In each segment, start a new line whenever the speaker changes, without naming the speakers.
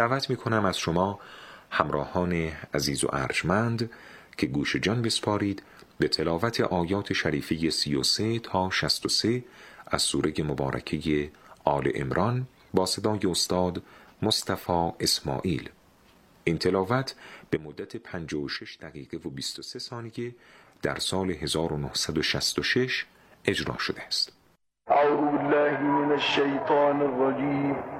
دعوت می کنم از شما همراهان عزیز و ارجمند که گوش جان بسپارید به تلاوت آیات شریفه 33 تا 63 از سوره مبارکه آل عمران با صدای استاد مصطفی اسماعیل. این تلاوت به مدت 56 دقیقه و 23 ثانیه در سال 1966 اجرا شده است.
اعوذ بالله من الشیطان الرجیم.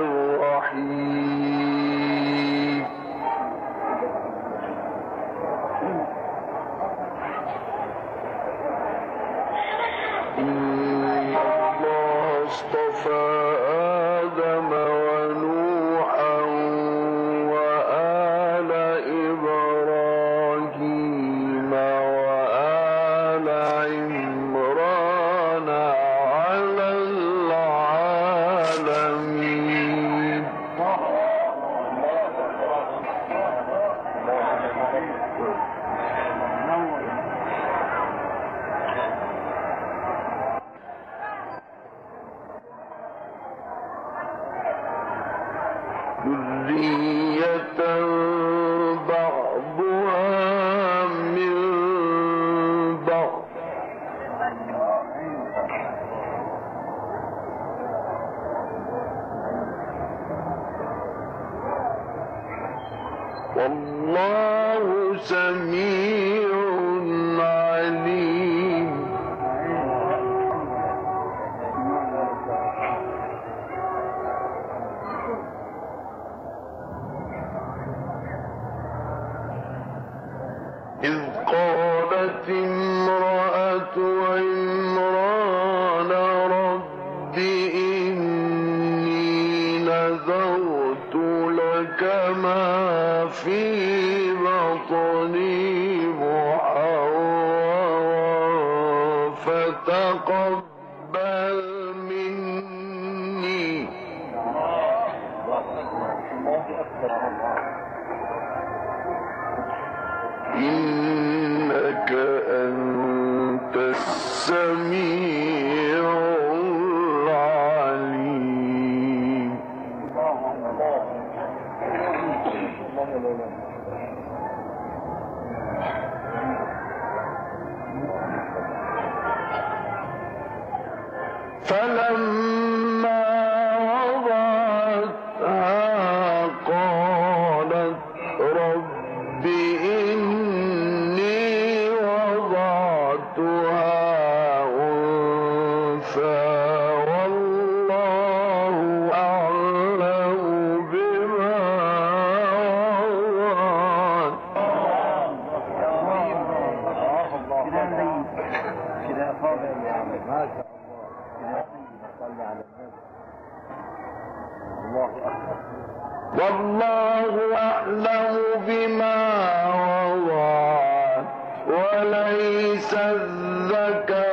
وليس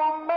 يرزق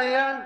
أنا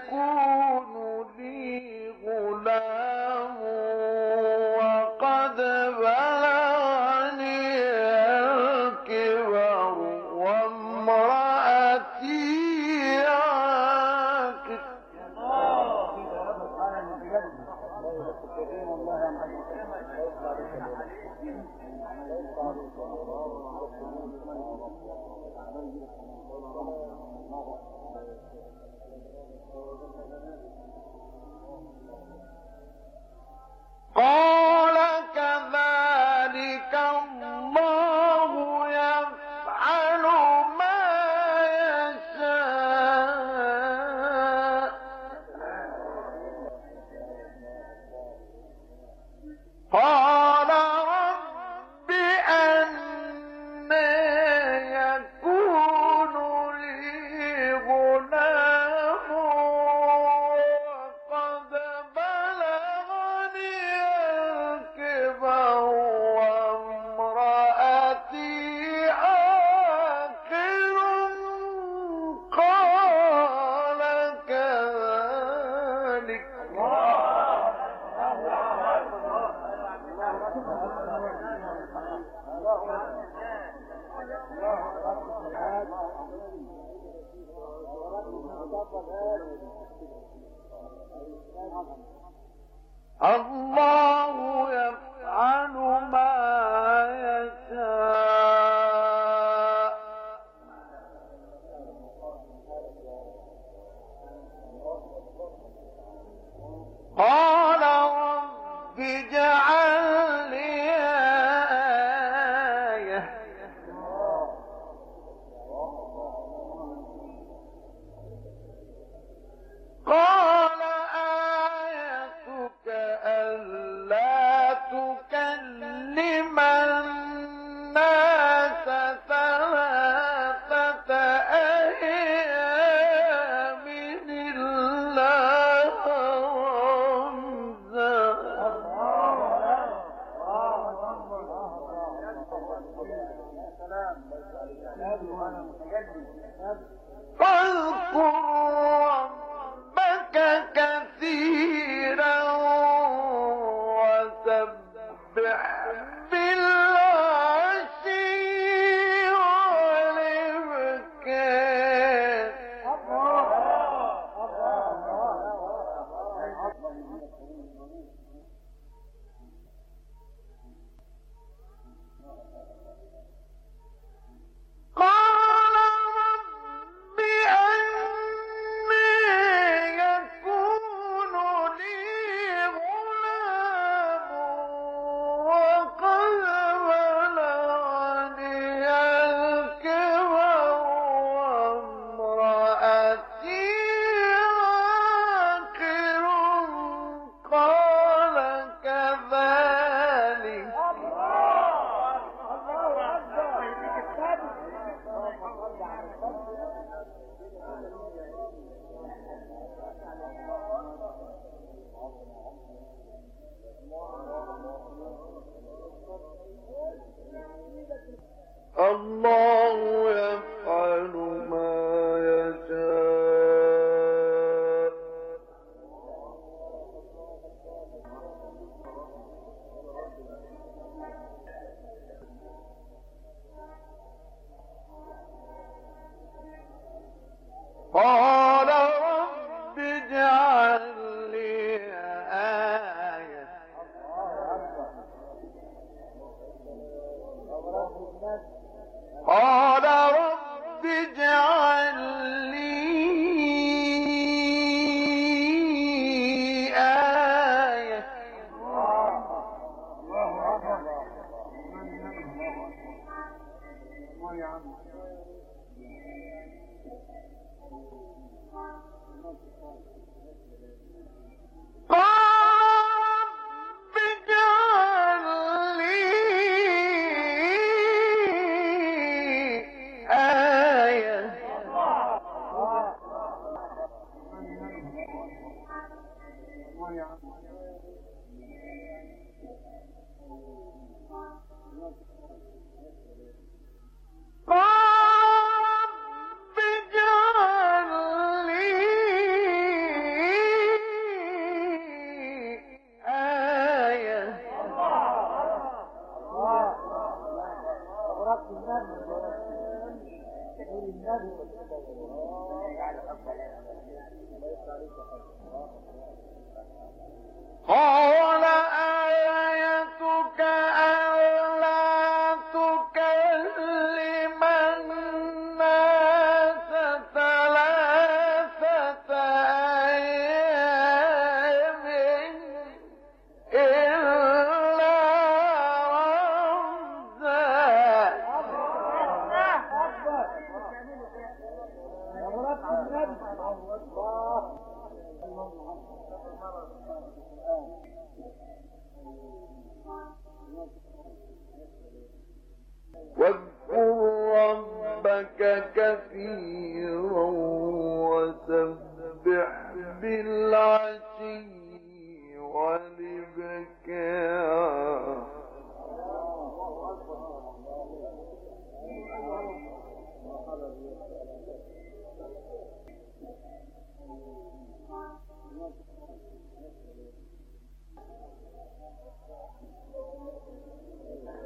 قال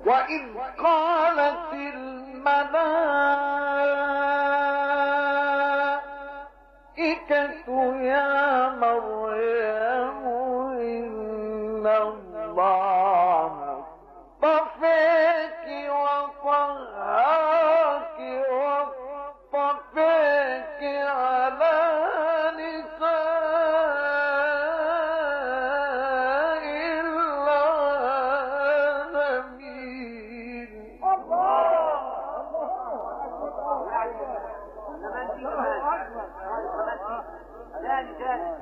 وإذ قالت الملائكة
جاهز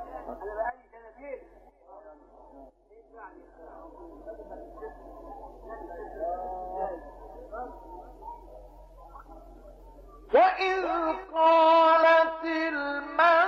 وإذ قالت الملك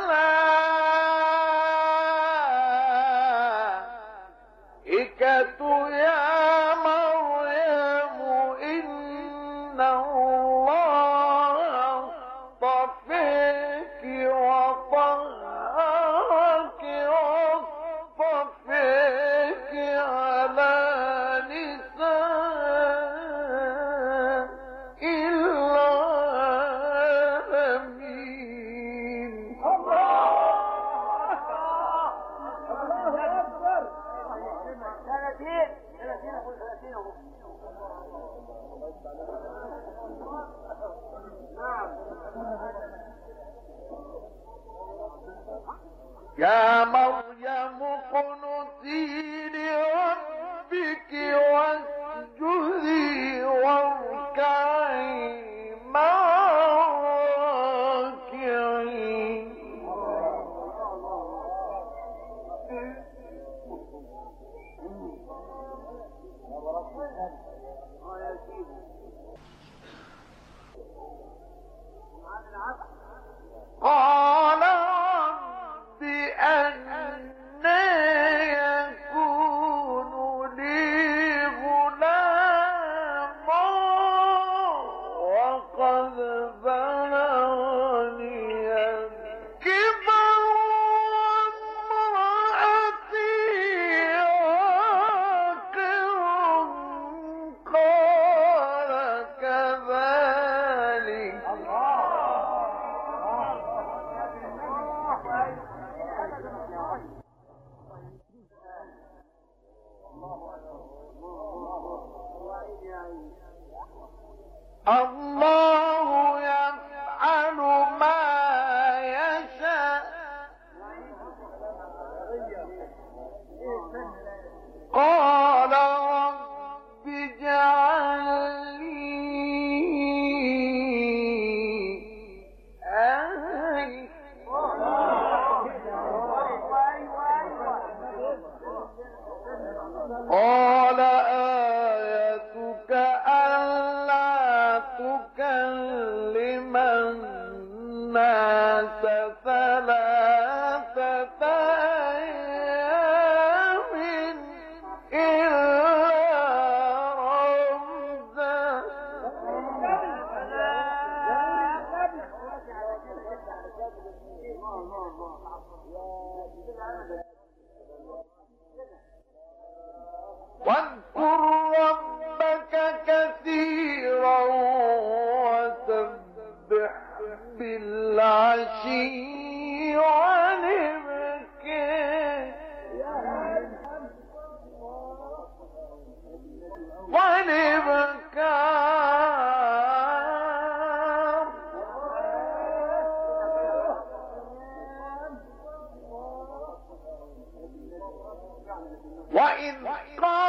وإذ
قال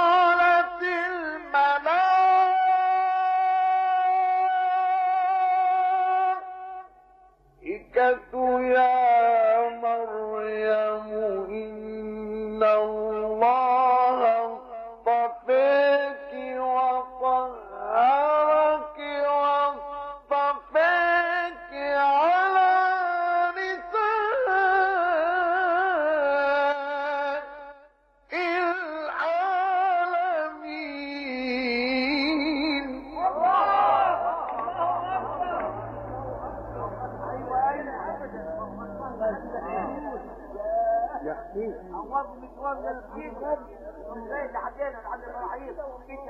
لحد
هنا لحد المواعيد انت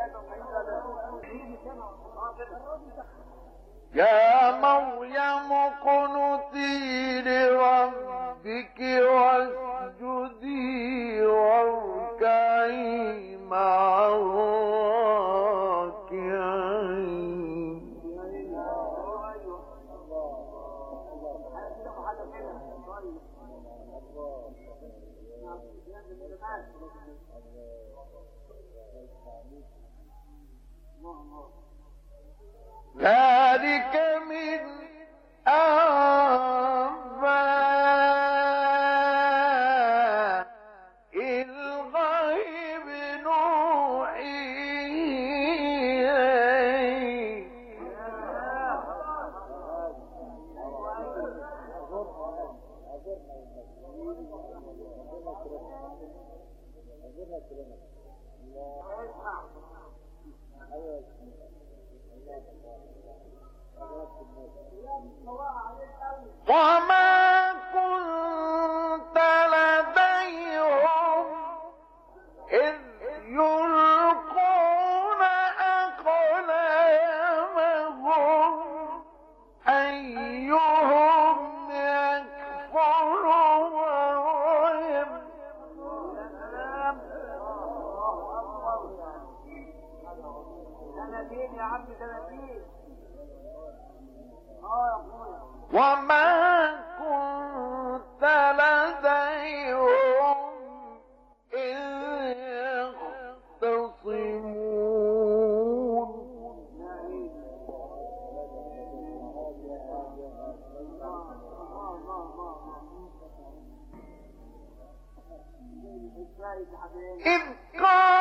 وما كنت لديهم إذ يلقون
آه،
وما كنت لديهم إذ يختصمون. إذ قال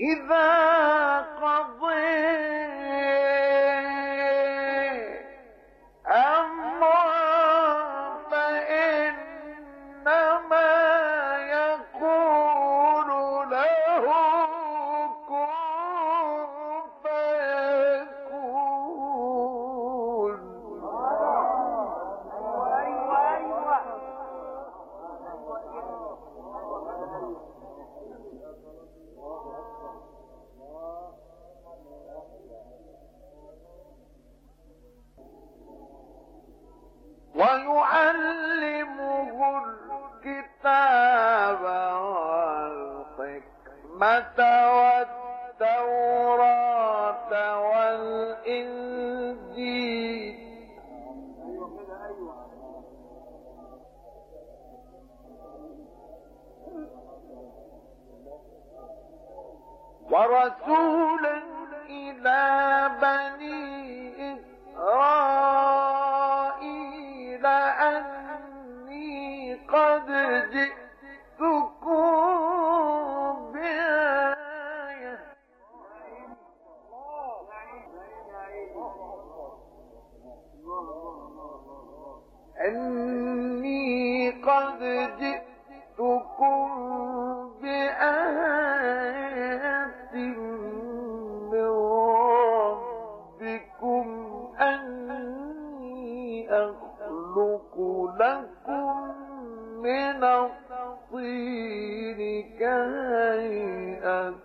إذا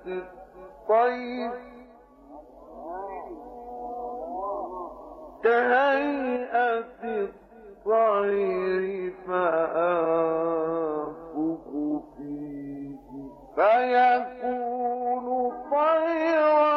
الطير كهيئة الطير فأنفخ فيه. فيكون طيرا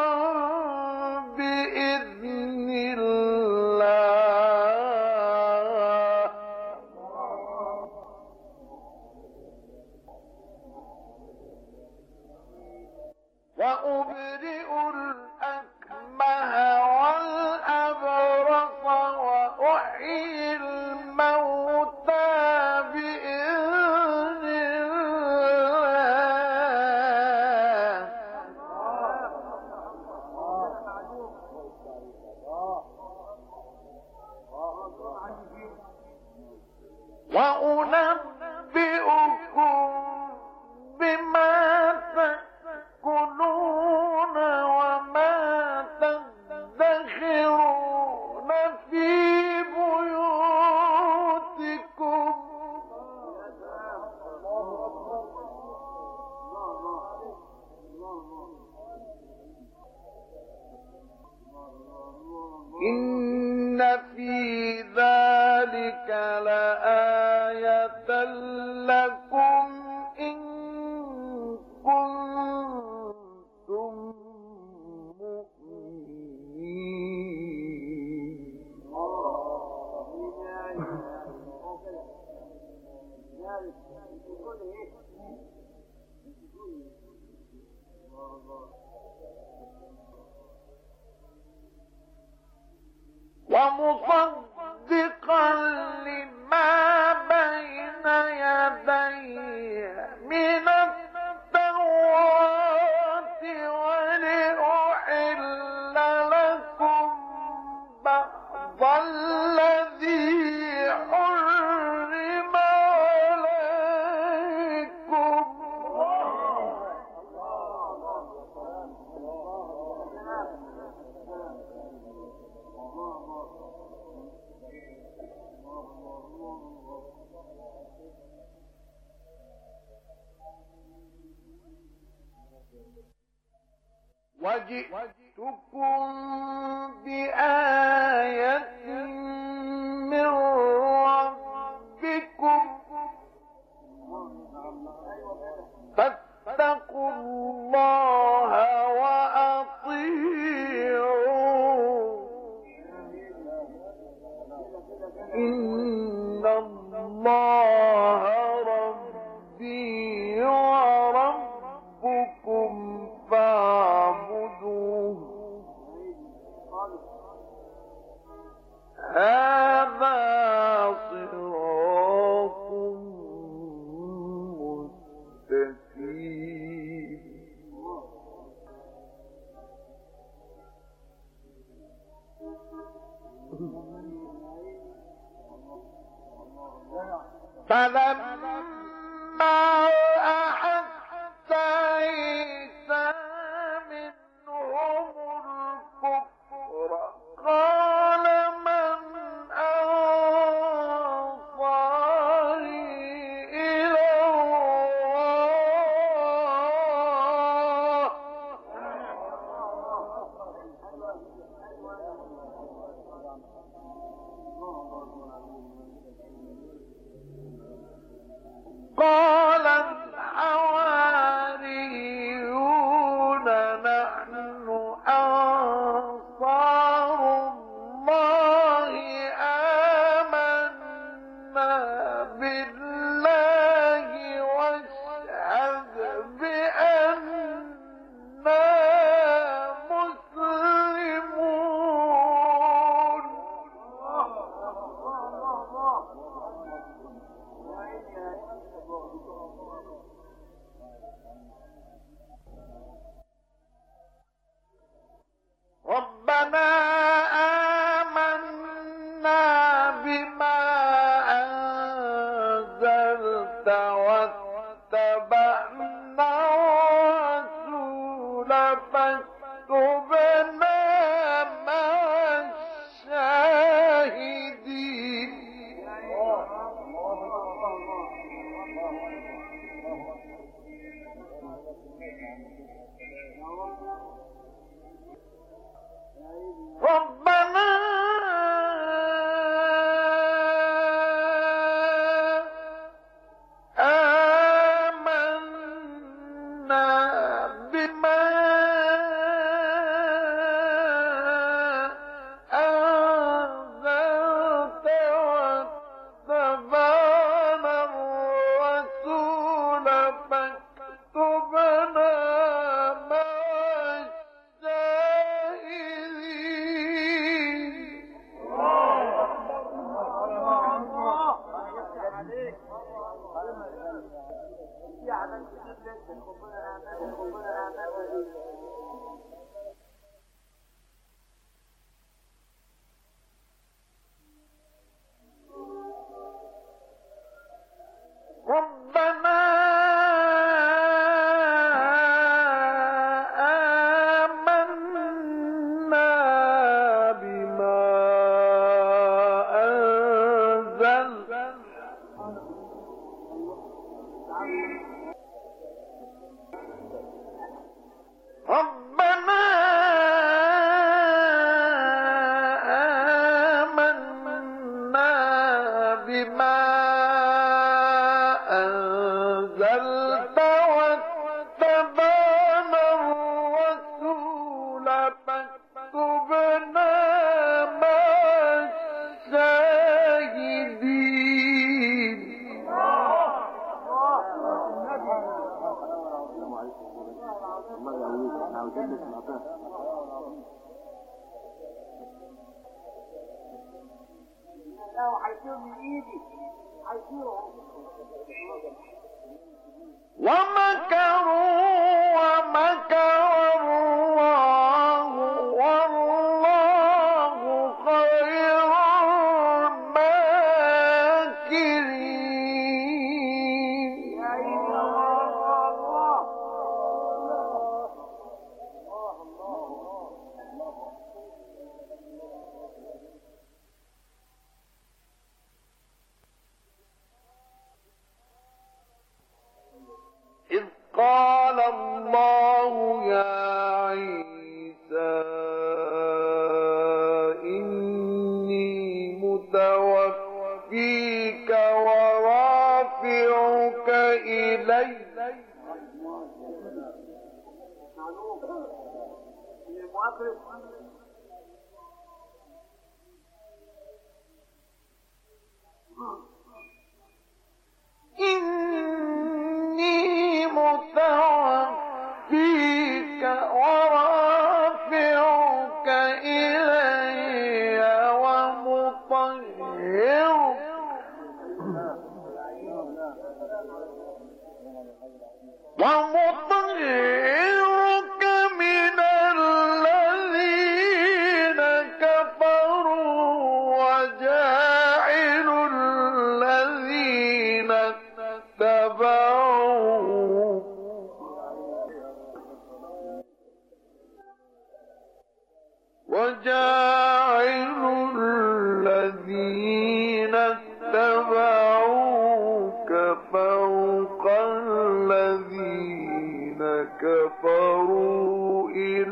ومصدقا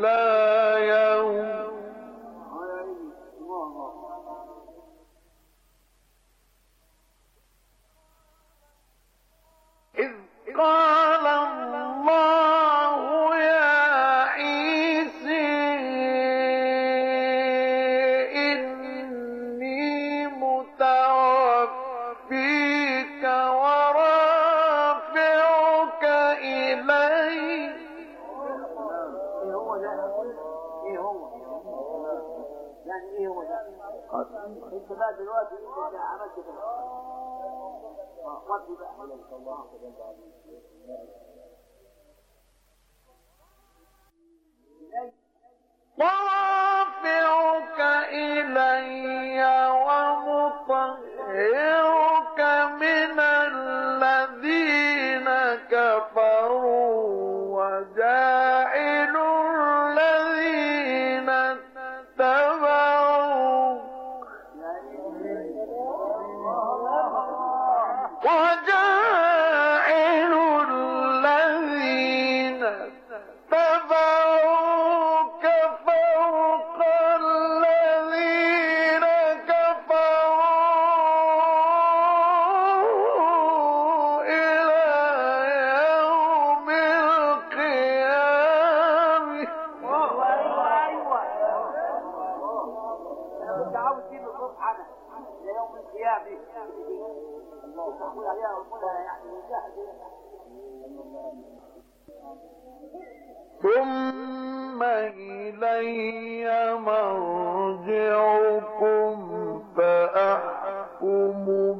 لا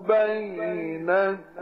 بينكم.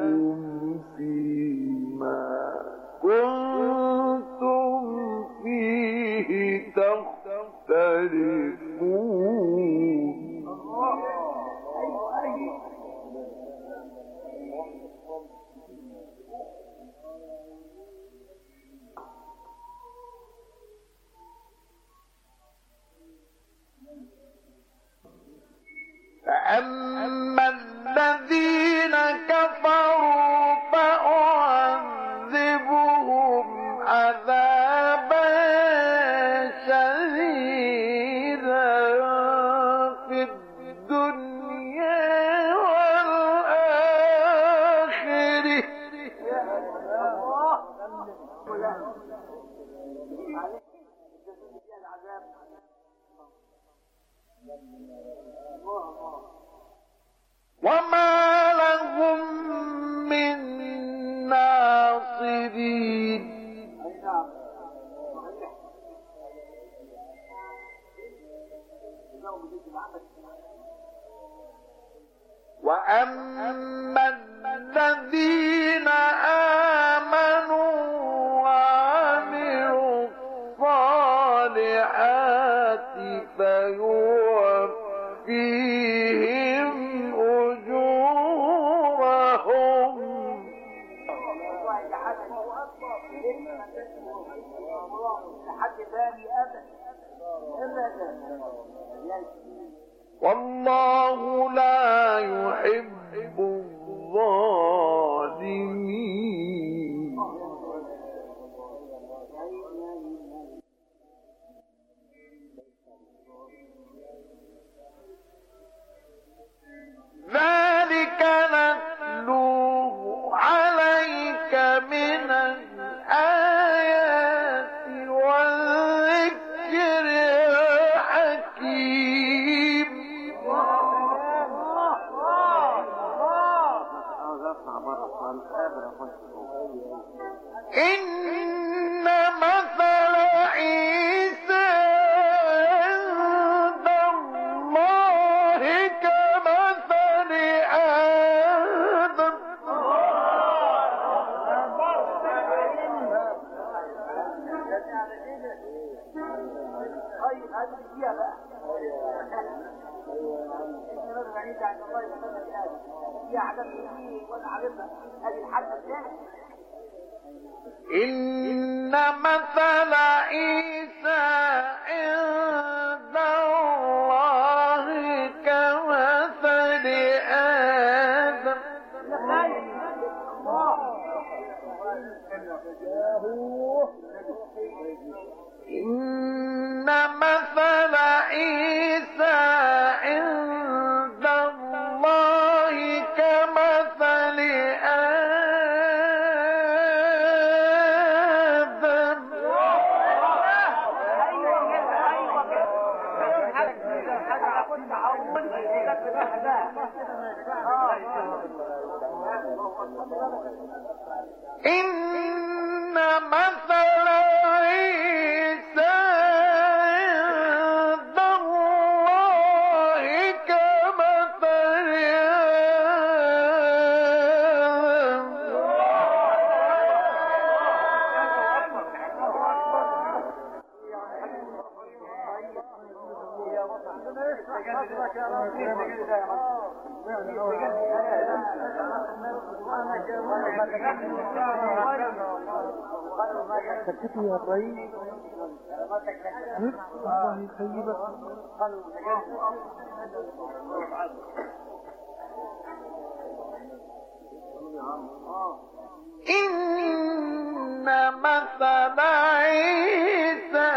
والله لا يحب الظالمين. مثل إيه
إنما يا
إن مثل عيسى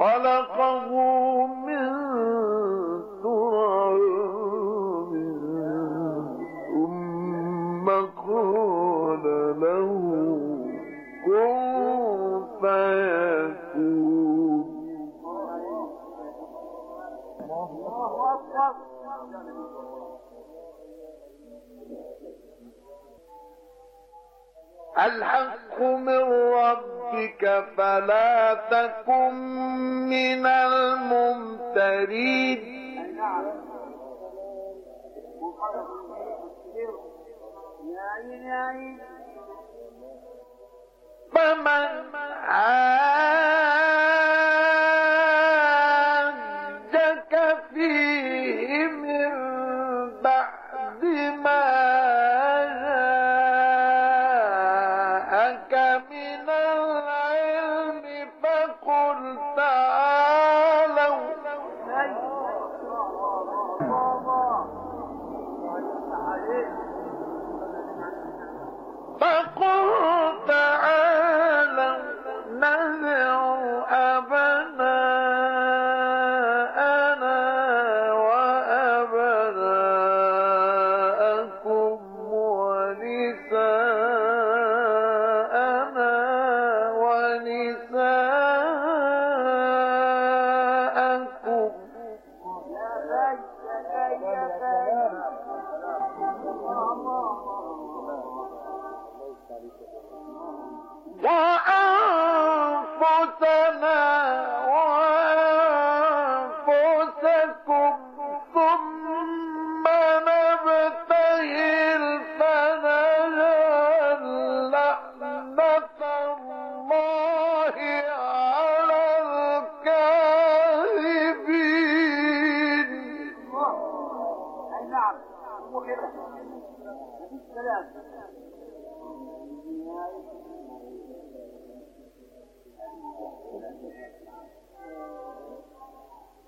خلقه من تراب ثم قال له الحق من ربك فلا تكن من الممترين. فمن عاد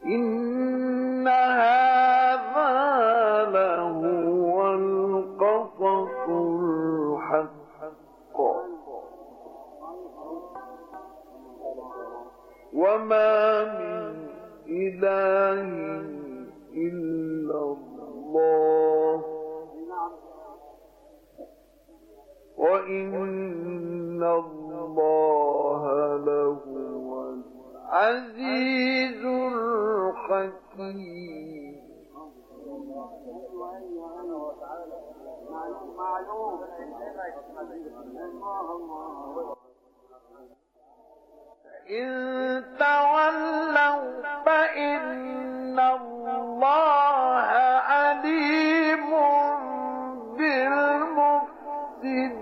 إن هذا لهو القصص الحق. وما من إله إلا الله. وإن الله لهو العزيز الحكيم. إن تولوا فإن الله عليم بالمفسدين.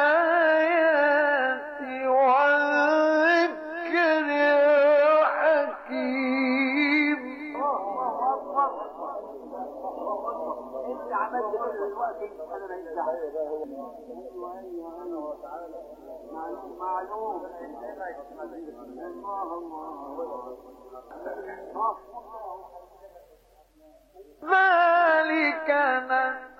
معلوم الله الله
ذلك نفس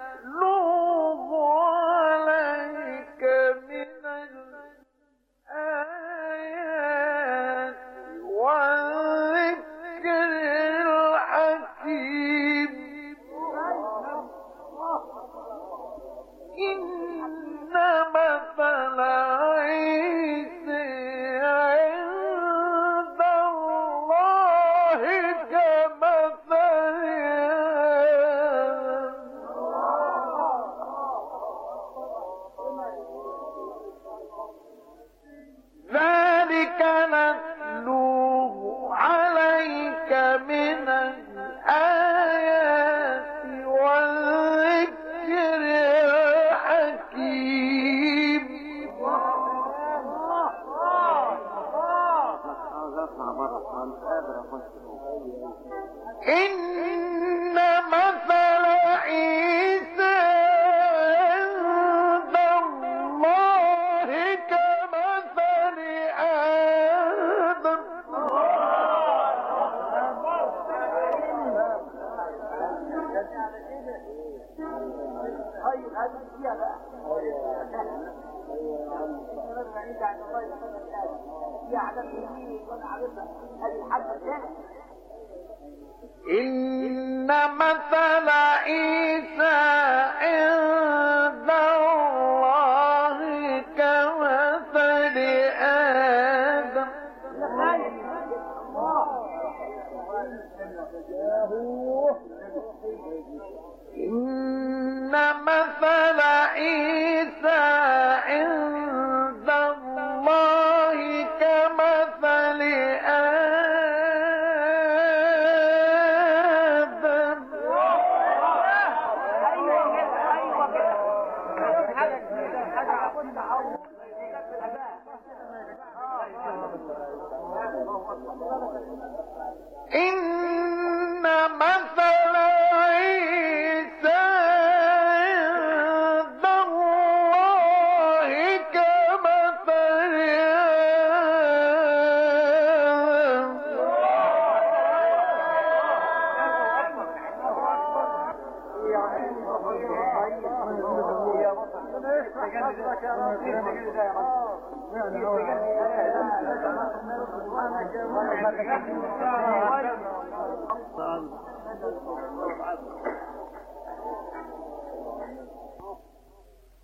إن مثل عيسى عند الله كمثل آدم. إن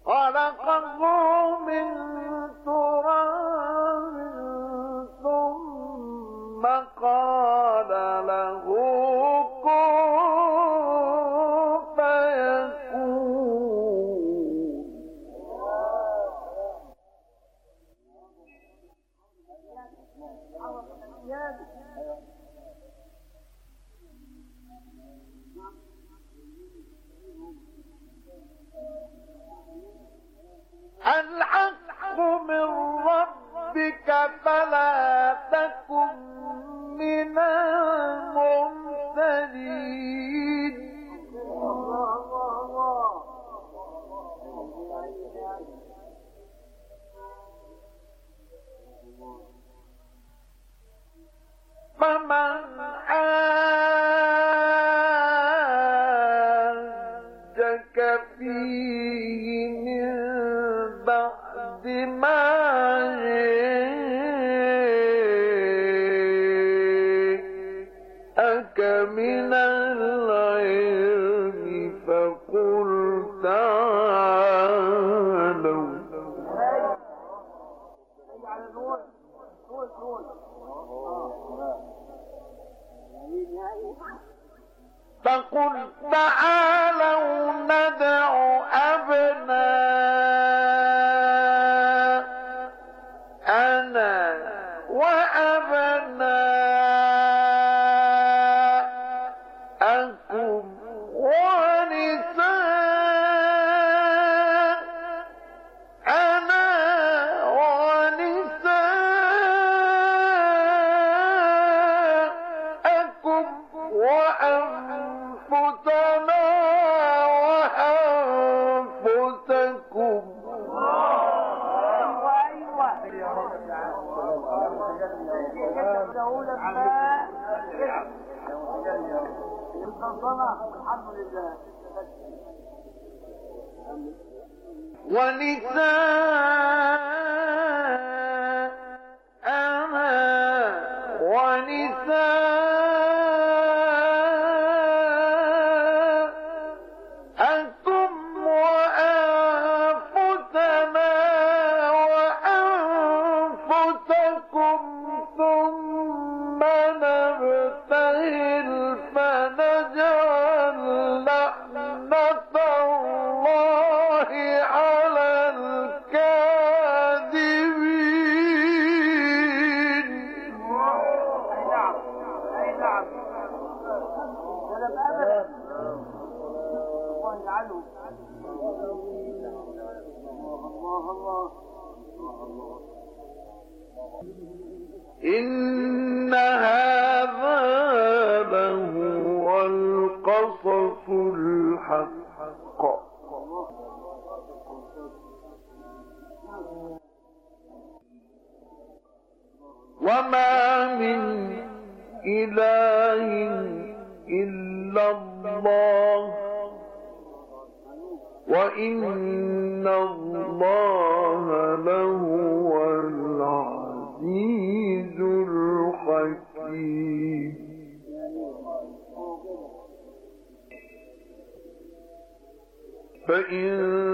خلقه من ربك فلا تكن من الممتدين فمن آمن ونساءنا وإن الله لهو العزيز الحكيم فإن